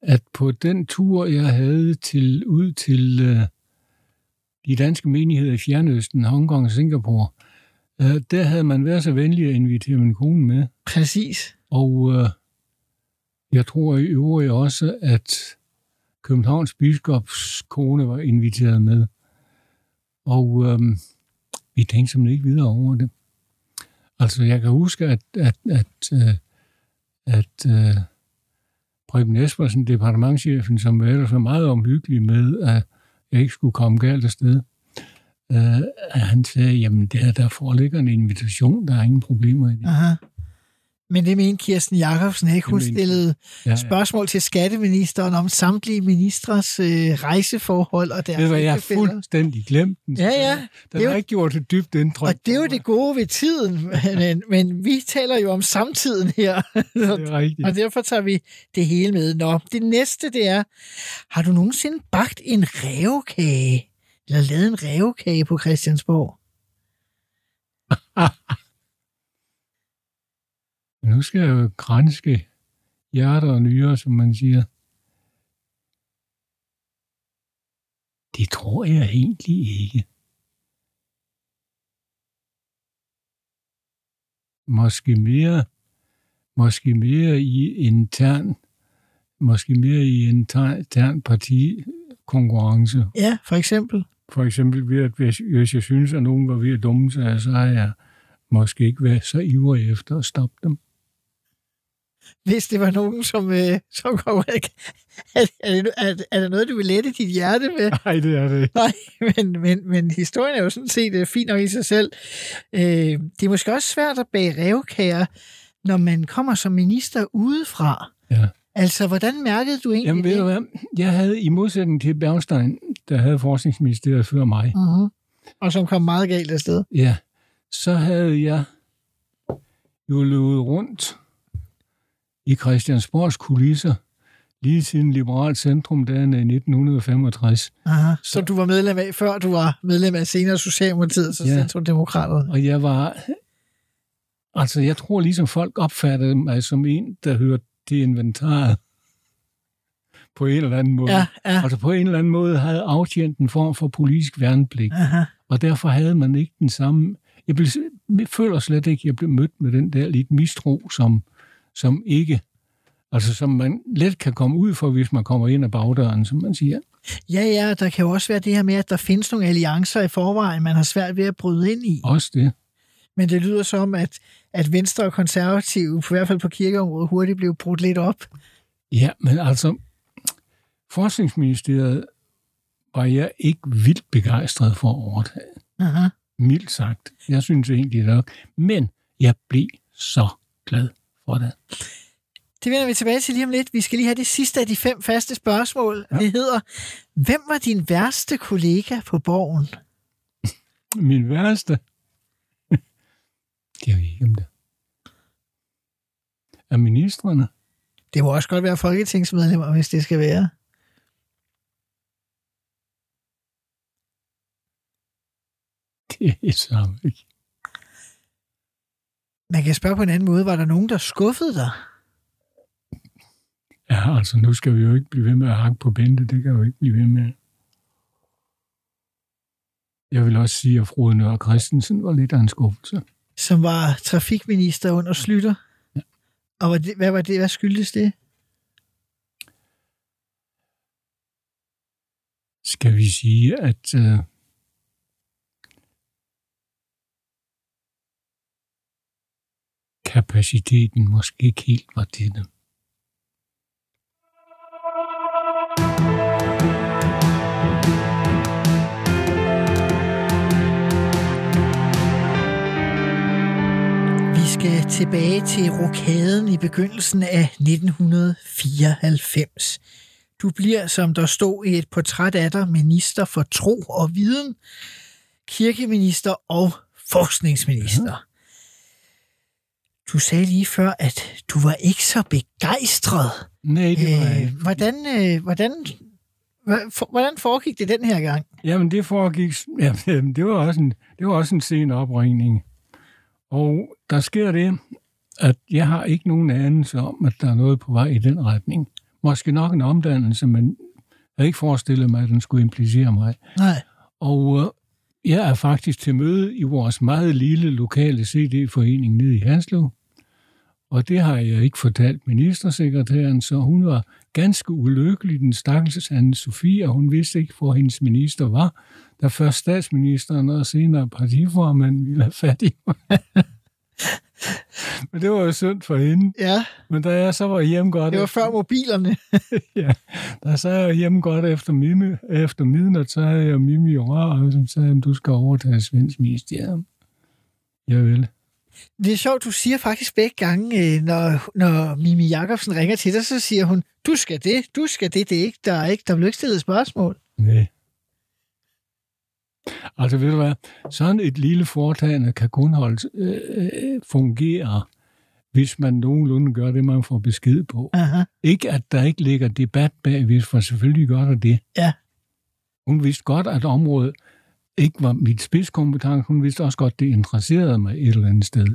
at på den tur, jeg havde til ud til øh, de danske menigheder i Fjernøsten, Hongkong og Singapore, øh, der havde man været så venlig at invitere min kone med. præcis. Og øh, jeg tror i øvrigt også, at Københavns biskops kone var inviteret med. Og øhm, vi tænkte simpelthen ikke videre over det. Altså, jeg kan huske, at, at, at, øh, at, at at Preben Espersen, departementchefen, som var ellers var meget omhyggelig med, at jeg ikke skulle komme galt afsted, øh, han sagde, jamen der, der foreligger en invitation, der er ingen problemer i det. Aha. Men det mente Kirsten Jacobsen ikke. Hun stillede Ja, ja. spørgsmål til skatteministeren om samtlige ministres øh, rejseforhold og deres Det var jeg ægtefæller. fuldstændig glemt. Den, Ja, ja. Den Det har jo- ikke gjort et dybt indtryk. Og det er jo det gode ved tiden, men, men vi taler jo om samtiden her. Det er rigtigt. Og derfor tager vi det hele med. Nå, det næste det er, har du nogensinde bagt en revkage? Eller lavet en revkage på Christiansborg? Nu skal jeg jo grænske hjerter og nyrer, som man siger. Det tror jeg egentlig ikke. Måske mere, måske mere i intern, måske mere i intern, intern partikonkurrence. Ja, for eksempel. For eksempel ved, at hvis, hvis jeg synes, at nogen var ved at dumme sig, så har jeg måske ikke været så ivrig efter at stoppe dem. Hvis det var nogen, som, øh, som kom... Er, er, det, er, er der noget, du vil lette dit hjerte med? Nej, det er det ikke. Nej, men, men, men historien er jo sådan set øh, fin nok i sig selv. Øh, det er måske også svært at bage revkager, når man kommer som minister udefra. Ja. Altså, hvordan mærkede du egentlig Jamen ved du det? hvad, jeg havde i modsætning til Bergstein, der havde forskningsministeriet før mig, Mm-hmm. Og som kom meget galt afsted. ja, så havde jeg jo løbet rundt i Christiansborgs kulisser lige siden Liberalt Centrum dagen i 1965. Aha. Som du var medlem af, før du var medlem af senere Socialdemokratiet, så Ja. Centrumdemokraterne. Og jeg var... Altså, jeg tror ligesom folk opfattede mig som en, der hørte til inventaret på en eller anden måde. Ja, ja. Altså på en eller anden måde havde aftjent en form for politisk værnepligt. Aha. Og derfor havde man ikke den samme... Jeg, blev, jeg føler slet ikke, at jeg blev mødt med den der lidt mistro, som, som ikke... Altså som man let kan komme ud for, hvis man kommer ind ad bagdøren, som man siger. Ja, ja, der kan jo også være det her med, at der findes nogle alliancer i forvejen, man har svært ved at bryde ind i. Også det. Men det lyder som, at, at Venstre og Konservative, i hvert fald på kirkeområdet, hurtigt blev brudt lidt op. Ja, men altså, Forskningsministeriet var jeg ikke vildt begejstret for at overtage. Aha. Mildt sagt. Jeg synes egentlig nok. Men jeg blev så glad for det. Vender vi tilbage til lige om lidt. Vi skal lige have det sidste af de fem faste spørgsmål. Ja. Det hedder, hvem var din værste kollega på borgen? Min værste... det er jo ikke om det. Af ministerne. Det må også godt være folketingsmedlemmer, hvis det skal være. Det er så ikke. Man kan spørge på en anden måde. Var der nogen, der skuffede dig? Ja, altså nu skal vi jo ikke blive ved med at hakke på Bente. Det kan jo ikke blive ved med. Jeg vil også sige, at Frode Nørre Christensen var lidt af en skuffelse. som var trafikminister under Slytter. Ja. Og hvad, det, hvad var det? Hvad skyldtes det? Skal vi sige, at øh, kapaciteten måske ikke helt var til det. Vi skal tilbage til rokaden i begyndelsen af 1994. Du bliver, som der stod i et portræt af dig, minister for tro og viden, kirkeminister og forskningsminister. Du sagde lige før, at du var ikke så begejstret. Nej, det var jeg Øh, ikke. hvordan, øh, hvordan, hvordan foregik det den her gang? Jamen, det foregik... Ja, det var også en, det var også en sen opringning. Og der sker det, at jeg har ikke nogen anelse om, at der er noget på vej i den retning. Måske nok en omdannelse, men jeg havde ikke forestillet mig, at den skulle implicere mig. Nej. Og øh, jeg er faktisk til møde i vores meget lille lokale CD-forening nede i Haslev. Og det har jeg ikke fortalt ministersekretæren, så hun var ganske ulykkelig, den stakkels anne Sofie, og hun vidste ikke, hvor hendes minister var, da først statsministeren og senere partiformanden ville have fat i. Men det var jo synd for hende. Ja, Men da jeg så var hjemme godt... det var før mobilerne. ja, da så jeg hjemme godt efter, mime, efter midnat, så havde jeg Mimi i rør, og som sagde, at du skal overtage Svends ministerium. Jeg vil. Det er sjovt, du siger faktisk begge gange, øh, når, når Mimi Jacobsen ringer til dig, så siger hun, du skal det, du skal det, det er ikke, der er ikke, der bliver ikke stillet spørgsmål. Nej. Altså ved du hvad, sådan et lille foretagende kan kun holde, øh, øh, fungere, hvis man nogenlunde gør det, man får besked på. Aha. Ikke at der ikke ligger debat bagved, for selvfølgelig gør der det. Ja. Hun vidste godt, at området ikke var mit spidskompetence. Hun vidste også godt, det interesserede mig et eller andet sted.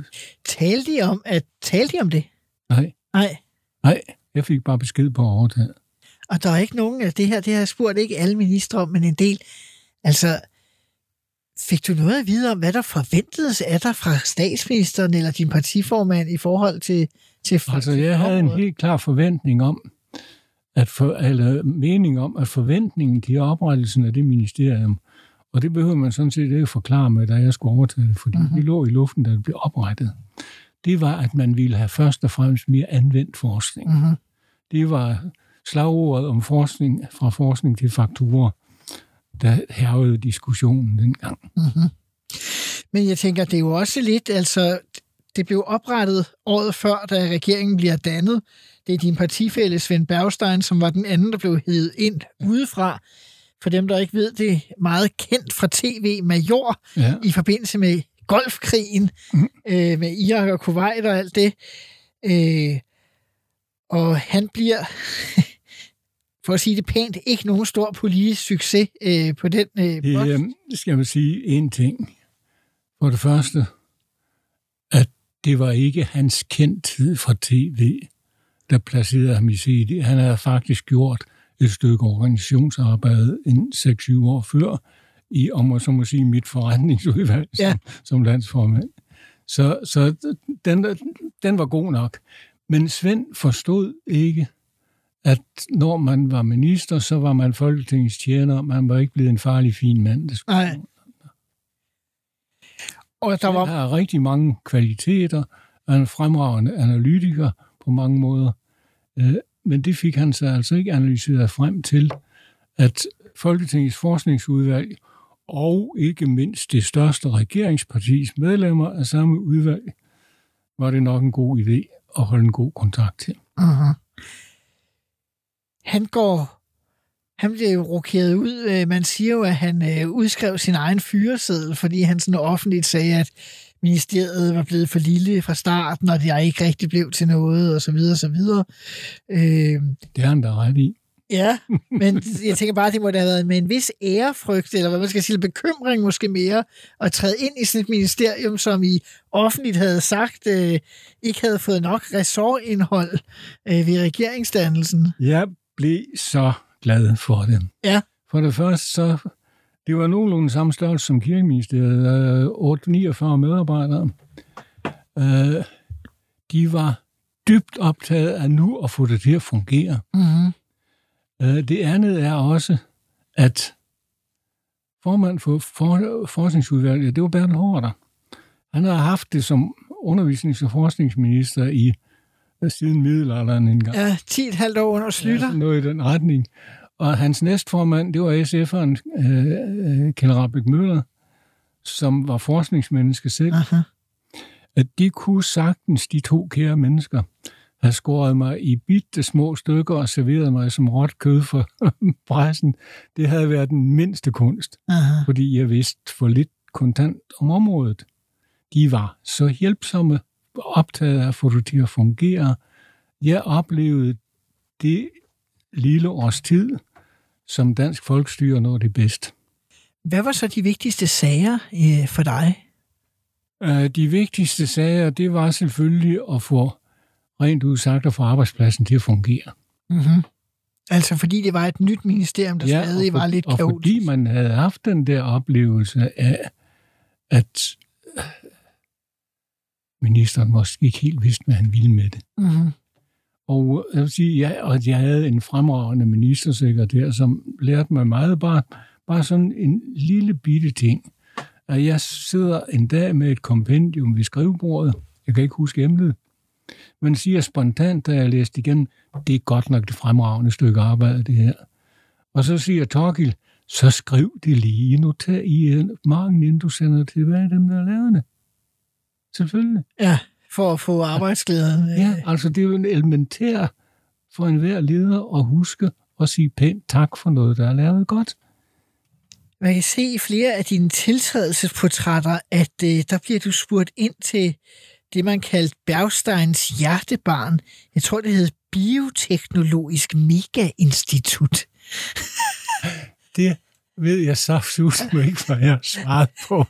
Talte de om, at, talte de om det? Nej, Nej. nej, jeg fik bare besked på at overtage. Og der er ikke nogen af det her, det har jeg spurgt ikke alle ministre om, men en del. Altså, fik du noget at vide om, hvad der forventedes af dig fra statsministeren eller din partiformand i forhold til... til Altså, jeg havde en helt klar forventning om, at for, eller mening om, at forventningen til oprettelsen af det ministerium, og det behøver man sådan set ikke forklare mig, da jeg skulle overtage det, fordi Mhm. mm-hmm. det lå i luften, da det blev oprettet. Det var, at man ville have først og fremmest mere anvendt forskning. Mm-hmm. Det var slagordet om forskning, fra forskning til fakturer, der hervede diskussionen dengang. Mm-hmm. Men jeg tænker, det er jo også lidt, altså, det blev oprettet året før, da regeringen bliver dannet. Det er din partifælle Svend Bergstein, som var den anden, der blev hævet ind udefra. For dem, der ikke ved det, meget kendt fra tv Major Ja. i forbindelse med golfkrigen Mhm. øh, med Irak og Kuwait og alt det. Øh, og han bliver, for at sige det pænt, ikke nogen stor politisk succes øh, på den øh, post. øh, skal man sige en ting. For det første, at det var ikke hans kendthed fra tv, der placerede ham i CD. Han havde faktisk gjort et stykke organisationsarbejde en 6-7 år før, i, om man så må sige, mit forretningsudvalg Ja. som, som landsformand. Så, så den, den var god nok. Men Svend forstod ikke, at når man var minister, så var man Folketingets tjener. Man var ikke blevet en farlig, fin mand. Det skulle Nej. Og der var, har rigtig mange kvaliteter, er en fremragende analytiker på mange måder. Men det fik han sig altså ikke analyseret frem til, at Folketingets forskningsudvalg og ikke mindst det største regeringspartis medlemmer af samme udvalg, var det nok en god idé at holde en god kontakt til. uh-huh. han går, han blev jo rokeret ud. Øh, man siger jo, at han øh, udskrev sin egen fyreseddel, fordi han sådan offentligt sagde, at ministeriet var blevet for lille fra starten, og det ikke rigtig blev til noget, og så videre, og så videre. Øh, Det har han da ret i. Ja, men jeg tænker bare, at det må da have været med en vis ærefrygt, eller hvad man skal sige, bekymring måske mere, at træde ind i sådan et ministerium, som I offentligt havde sagt, øh, ikke havde fået nok ressortindhold øh, ved regeringsdannelsen. Jeg blev så glad for det. Ja. For det første, så det var nogenlunde samme størrelse som kirkeministeriet, øh, 8-49 medarbejdere. øh, de var dybt optaget af nu at få det til at fungere. Mm-hmm. Øh, det andet er også, at formand for, for forskningsudvalget, det var Bertel Hårder. Han har haft det som undervisnings- og forskningsminister i øh, siden middelalderen engang. Ja, 10,5 år under Slytter. Ja, noget i den retning. Og hans næstformand, det var SF'eren øh, Kjell Rabeck Møller, som var forskningsmenneske selv. Aha. At de kunne sagtens, de to kære mennesker, have skåret mig i bitte små stykker og serveret mig som råt kød for pressen. Det havde været den mindste kunst, Aha. fordi jeg vidste for lidt kontant om området. De var så hjælpsomme, optaget af at få det til at fungere. Jeg oplevede det lille års tid, som dansk folkestyre når det bedst. Hvad var så de vigtigste sager øh, for dig? Øh, De vigtigste sager, det var selvfølgelig at få rent udsagt at få arbejdspladsen til at fungere. Mm-hmm. Altså fordi det var et nyt ministerium, der ja, stadig og for, var lidt og kaotisk. fordi man havde haft den der oplevelse af, at øh, ministeren måske ikke helt vidste, hvad han ville med det. Mm-hmm. Og jeg vil sige, ja, at jeg havde en fremragende ministersekretær, som lærte mig meget, bare, bare sådan en lille bitte ting. At jeg sidder en dag med et kompendium ved skrivebordet, jeg kan ikke huske emnet, men siger spontant, da jeg læste igen, det er godt nok det fremragende stykke arbejde, det her. Og så siger Torgild, så skriv det lige i notat i marken, inden du sender det tilbage dem, der har lavet det. Selvfølgelig. Ja, for at få arbejdsglæden. øh, Ja, altså det er jo en elementær for enhver leder at huske at sige pænt tak for noget, der er lavet godt. Man kan se i flere af dine tiltrædelsesportrætter, at øh, der bliver du spurgt ind til det, man kaldte Bergsteins hjertebarn. Jeg tror, det hed Bioteknologisk Mega-Institut. Det ved jeg så ikke, hvad jeg svaret på.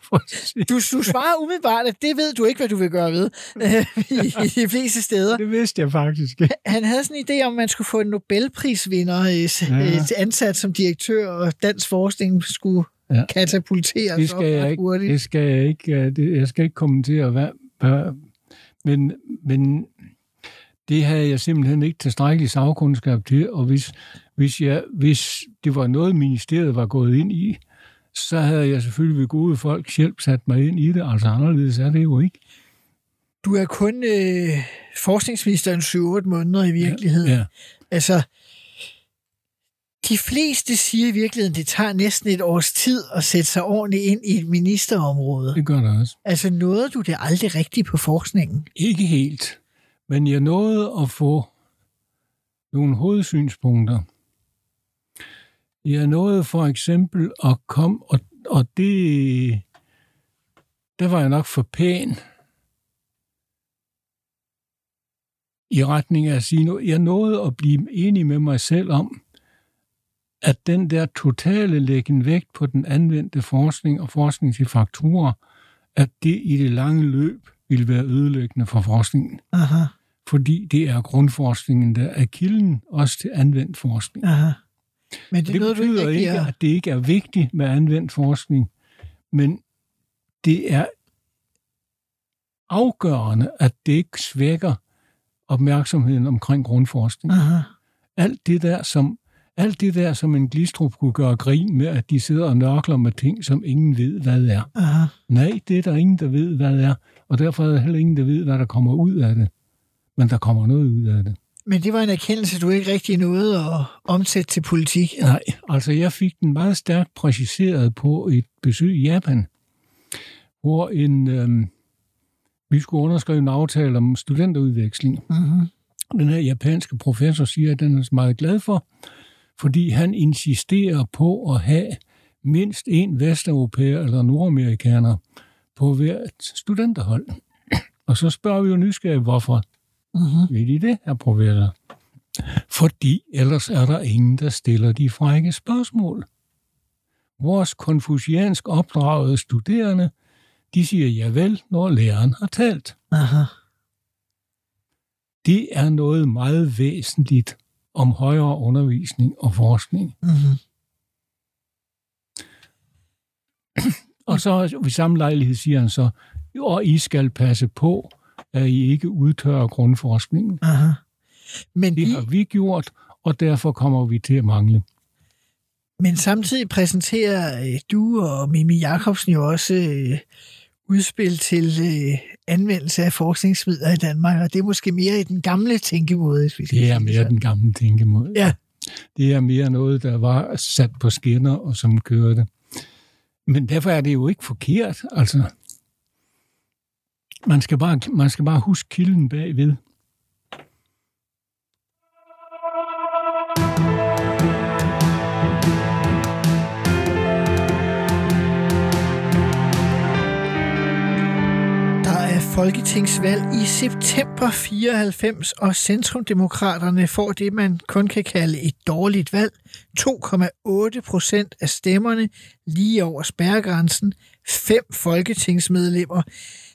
Du, du svarer umiddelbart, at det ved du ikke, hvad du vil gøre ved øh, i, i de fleste steder. Det vidste jeg faktisk. Han havde sådan en idé om, at man skulle få en Nobelprisvinder øh, Ja. ja. ansat som direktør, og dansk forskning skulle Ja. katapulteres Det skal jeg ikke, hurtigt. det skal jeg ikke, øh, det, jeg skal ikke kommentere, hvad, hvad, men, men det havde jeg simpelthen ikke tilstrækkelig sagkundskab til, og hvis, hvis, jeg, hvis det var noget, ministeriet var gået ind i, så havde jeg selvfølgelig ved gode folk hjælp sat mig ind i det. Altså anderledes er det jo ikke. Du er kun øh, forskningsministeren 7-8 måneder i virkeligheden. Ja. Altså, de fleste siger i virkeligheden, det tager næsten et års tid at sætte sig ordentligt ind i et ministerområde. Det gør det også. Altså, nåede du det aldrig rigtigt på forskningen? Ikke helt, men jeg nåede at få nogle hovedsynspunkter. Jeg nåede for eksempel at komme, og, og det, der var jeg nok for pæn i retning af at sige. Jeg nåede at blive enig med mig selv om, at den der totale læggen vægt på den anvendte forskning og forskning til faktorer, at det i det lange løb ville være ødelæggende for forskningen. Aha, Fordi det er grundforskningen, der er kilden også til anvendt forskning. aha. Men det, Det, det ikke betyder rigtig ikke, at... at det ikke er vigtigt med anvendt forskning, men det er afgørende, at det ikke svækker opmærksomheden omkring grundforskning. Aha. Alt det der, som alt det der, som en glistrup kunne gøre grin med, at de sidder og nørkler med ting, som ingen ved, hvad er. Aha. Nej, det er der ingen, der ved, hvad det er, og derfor er der heller ingen, der ved, hvad der kommer ud af det. Men der kommer noget ud af det. Men det var en erkendelse, du ikke rigtig nåede at omsætte til politik. Nej, altså jeg fik den meget stærkt præciseret på et besøg i Japan, hvor en, øhm, vi skulle underskrive en aftale om studenterudveksling. Mm-hmm. Den her japanske professor siger, at den er meget glad for, fordi han insisterer på at have mindst en vesteuropæer eller nordamerikaner på hvert studenterhold. Og så spørger vi jo nysgerrigt, hvorfor Mm-hmm. ved I det, her professor? Fordi ellers er der ingen, der stiller de frække spørgsmål. Vores konfuciansk opdragede studerende, de siger ja vel, når læreren har talt. Aha. Det er noget meget væsentligt om højere undervisning og forskning. Mm-hmm. Og så ved samme lejlighed siger han så, og I skal passe på at I ikke udtørrer grundforskningen. Aha. Men, Det de, har vi gjort, og derfor kommer vi til at mangle. men samtidig præsenterer øh, du og Mimi Jakobsen jo også øh, udspil til øh, anvendelse af forskningsmidler i Danmark, og det er måske mere i den gamle tænkemåde, hvis vi skal Det er mere sådan. den gamle tænkemåde. Ja. Det er mere noget, der var sat på skinner og som kørte. Men derfor er det jo ikke forkert. Altså, man skal bare, man skal bare huske kilden bagved. Der er folketingsvalg i september 94, og Centrumdemokraterne får det, man kun kan kalde et dårligt valg. 2,8 procent af stemmerne lige over spærregrænsen. Fem folketingsmedlemmer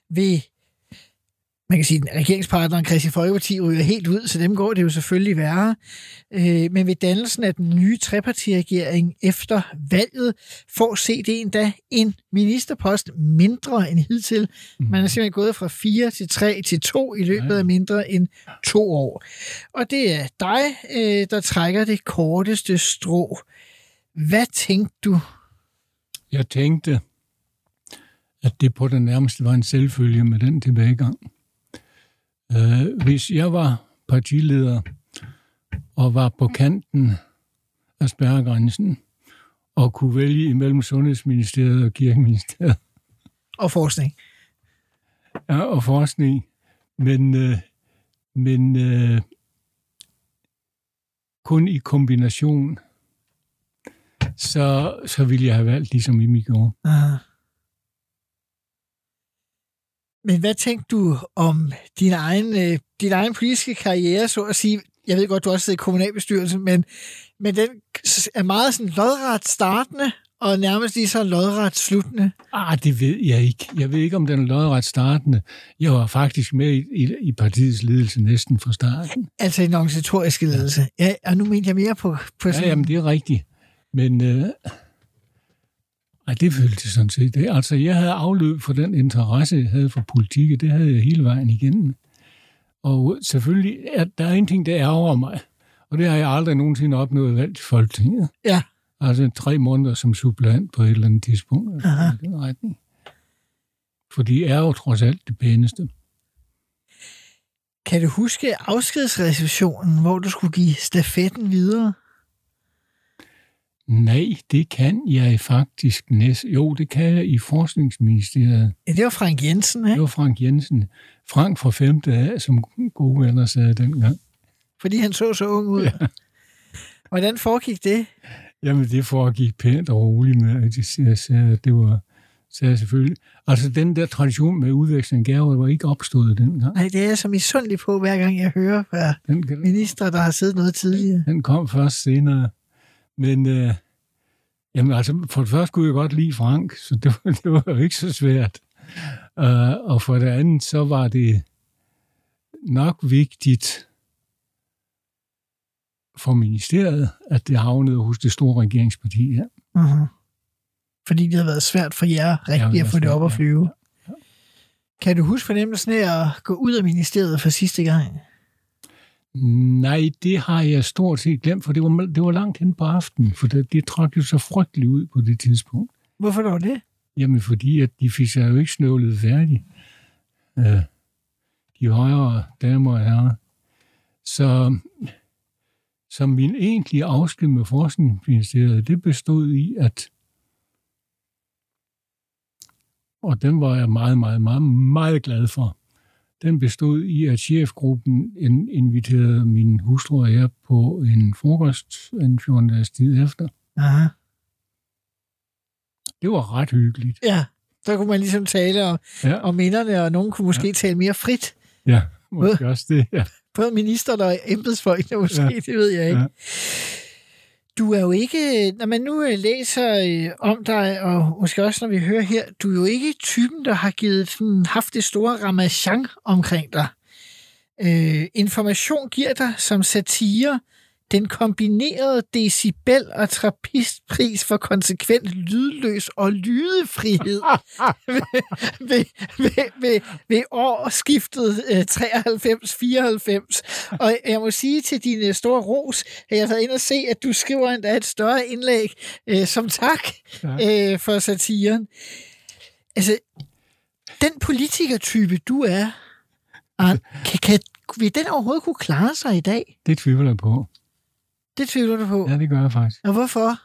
vil man kan sige, at regeringspartneren Christian Folkeparti ryger helt ud, så dem går det jo selvfølgelig værre. Øh, men ved dannelsen af den nye trepartiregering efter valget får CD endda en ministerpost mindre end hidtil. Man er simpelthen gået fra 4 til 3 til 2 i løbet af mindre end to år. Og det er dig, øh, der trækker det korteste strå. Hvad tænkte du? Jeg tænkte, at det på den nærmeste var en selvfølge med den tilbagegang. Øh, hvis jeg var partileder og var på kanten af spærregrænsen og kunne vælge imellem Sundhedsministeriet og Kirkeministeriet Og forskning. ja, og forskning, men, øh, men øh, kun i kombination, så, så ville jeg have valgt ligesom Imi gjorde. Aha. Men hvad tænkte du om din egen, øh, din egen politiske karriere, så at sige? Jeg ved godt, du også sidder i kommunalbestyrelsen, men, men den er meget sådan lodret startende, og nærmest lige så lodret sluttende. Ah, det ved jeg ikke. Jeg ved ikke, om den er lodret startende. Jeg var faktisk med i, i, i partiets ledelse næsten fra starten. Altså en organisatorisk ledelse. Ja, og nu mener jeg mere på, på Ja, sådan... jamen, det er rigtigt. Men øh, ej, det følte jeg sådan set. Det. Altså, jeg havde afløb for den interesse, jeg havde for politik, og det havde jeg hele vejen igennem. Og selvfølgelig, er, der er en ting, der ærger mig, og det har jeg aldrig nogensinde opnået valgt i Folketinget. Ja. Altså tre måneder som suppleant på et eller andet tidspunkt. Aha. i den retning. For de er jo trods alt det pæneste. Kan du huske afskedsreceptionen, hvor du skulle give stafetten videre? Nej, det kan jeg faktisk næsten. Jo, det kan jeg i Forskningsministeriet. Ja, det var Frank Jensen, Det ikke? var Frank Jensen. Frank fra 5. A, som gode venner sagde dengang. Fordi han så så ung ud. Ja. Hvordan foregik det? Jamen, det foregik pænt og roligt med, at de sagde, at det var sagde jeg selvfølgelig. Altså, den der tradition med udveksling af gaver var ikke opstået dengang. Nej, det er jeg så misundelig på, hver gang jeg hører fra Den, ministre, der har siddet noget tidligere. den kom først senere. Men øh, jamen, altså, for det første kunne jeg godt lide Frank, så det var, det var jo ikke så svært. Uh, og for det andet, så var det nok vigtigt for ministeriet, at det havnede hos det store regeringsparti her. Uh-huh. Fordi det har været svært for jer Ja, rigtig det at få det op at ja. flyve. Kan du huske fornemmelsen af at gå ud af ministeriet for sidste gang? Nej, det har jeg stort set glemt, for det var, det var langt hen på aftenen, for det, det trak jo så frygteligt ud på det tidspunkt. Hvorfor dog det? Jamen, fordi at de fik sig jo ikke snøvlet færdig. Øh, de højere damer og herrer. Så, så min egentlige afsked med Forskningsministeriet, det bestod i, at og den var jeg meget, meget, meget, meget glad for. Den bestod i, at chefgruppen in- inviterede min hustru og jeg på en frokost en 14 dages tid efter. Aha. Det var ret hyggeligt. Ja, så kunne man ligesom tale om, Ja, om minderne, og nogen kunne måske ja. tale mere frit. ja måske også det. Ja. Både minister og embedsfolkene måske. Ja. det ved jeg ikke. Ja. Du er jo ikke, når man nu øh, læser øh, om dig, og måske også når vi hører her, du er jo ikke typen, der har givet sådan, haft det store ramachan omkring dig. Øh, information giver dig som satire den kombinerede decibel- og trappistpris for konsekvent lydløs og lydefrihed ved, ved, ved, ved, ved årsskiftet øh, 93-94. Og jeg må sige til din store ros, at jeg har været inde og se, at du skriver endda et større indlæg øh, som tak øh, for satiren. Altså, den politikertype, du er, Arne, kan, kan, vil den overhovedet kunne klare sig i dag? Det tvivler jeg på. Det tvivler du på. Ja, det gør jeg faktisk. Og hvorfor?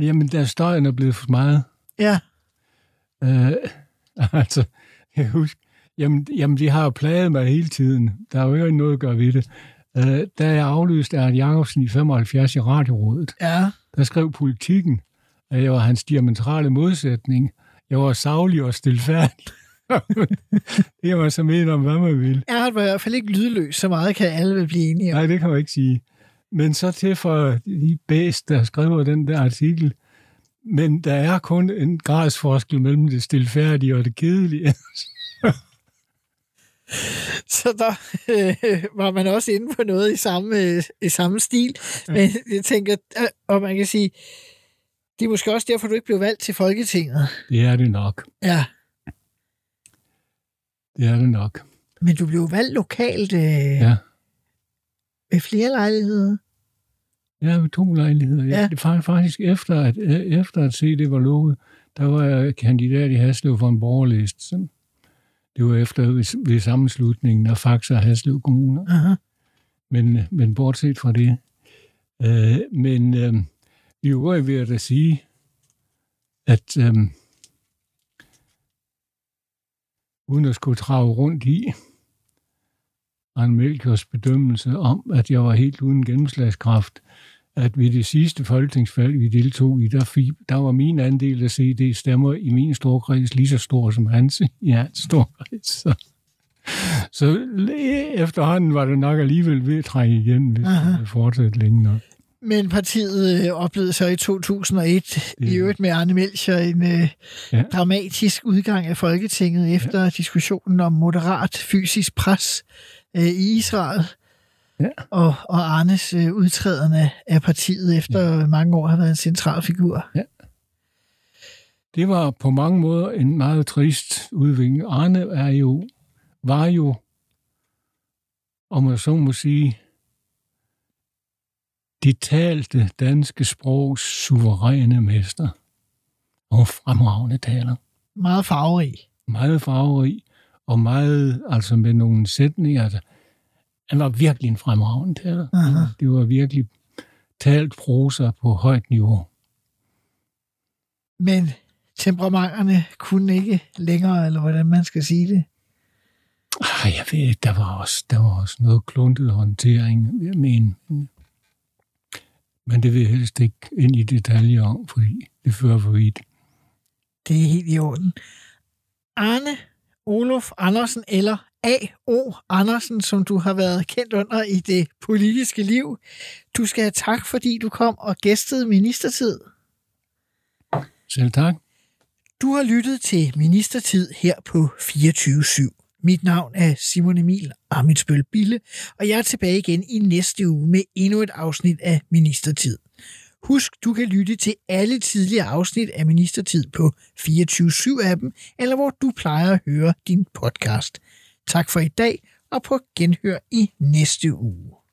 Jamen, der støjen er blevet for meget. Ja. Øh, altså, jeg husker, jamen, jamen, de har jo plaget mig hele tiden. Der er jo ikke noget at gøre ved det. Øh, da jeg afløste Ernst Jacobsen i 75 i Radiorådet, Ja. der skrev politikken, at jeg var hans diametrale modsætning. Jeg var savlig og stilfærdig. det var så med om, hvad man ville. Erhard var i hvert fald ikke lydløs, så meget kan alle blive enige om. Nej, det kan man ikke sige. Men så til for de bedste, der skriver den der artikel. Men der er kun en gradsforskel mellem det stilfærdige og det kedelige. Så der øh, var man også inde på noget i samme, øh, i samme stil. Men jeg tænker, øh, og man kan sige, det er måske også derfor, du ikke blev valgt til Folketinget. Det er det nok. Ja, Det er det nok. men du blev valgt lokalt øh, Ja. Ved flere lejligheder. Ja, ved to lejligheder. Ja. Ja. Det var faktisk efter at, øh, efter at se, det var lukket, der var jeg kandidat i Haslev for en borgerliste. Så Det var efter ved, ved sammenslutningen af Faxe og Haslev Kommuner. Aha. Men, men bortset fra det. Øh, men øh, i øvrigt vil jeg da sige, at øh, uden at skulle trage rundt i Arne Melchiors bedømmelse om, at jeg var helt uden gennemslagskraft, at ved det sidste folketingsvalg, vi deltog i, der, fik, der var min andel af CD-stemmer i min storkreds lige så stor som hans i hans storkreds. Så, så efterhånden var det nok alligevel ved at trænge igen, hvis Aha. det fortsætte længe nok. Men partiet øh, oplevede så i 2001, Ja. i øvrigt med Arne Melcher, en øh, Ja. dramatisk udgang af Folketinget efter ja. diskussionen om moderat fysisk pres øh, i Israel. Ja. Og, og Arnes øh, udtræden af, af partiet efter ja. mange år har været en central figur. Det var på mange måder en meget trist udvikling. Arne er jo, var jo, om man så må sige, det talte danske sprogs suveræne mester. Og fremragende taler. Meget farverig. Meget farverig, og meget, altså med nogle sætninger. Altså, han var virkelig en fremragende taler. Aha. Det var virkelig talt prosa på højt niveau. Men temperamenterne kunne ikke længere, eller hvordan man skal sige det. Ej, jeg ved ikke, der var også, der var også noget kluntet håndtering, jeg mene. Men det vil jeg helst ikke ind i detaljer om, fordi det fører for vidt. Det er helt i orden. Arne Olof Andersen, eller A.O. Andersen, som du har været kendt under i det politiske liv. Du skal have tak, fordi du kom og gæstede Ministertid. Selv tak. Du har lyttet til Ministertid her på 24-7. Mit navn er Simon Emil Amitsbøl Bille, og jeg er tilbage igen i næste uge med endnu et afsnit af Ministertid. Husk, du kan lytte til alle tidligere afsnit af Ministertid på 24-7-appen, eller hvor du plejer at høre din podcast. Tak for i dag, og på genhør i næste uge.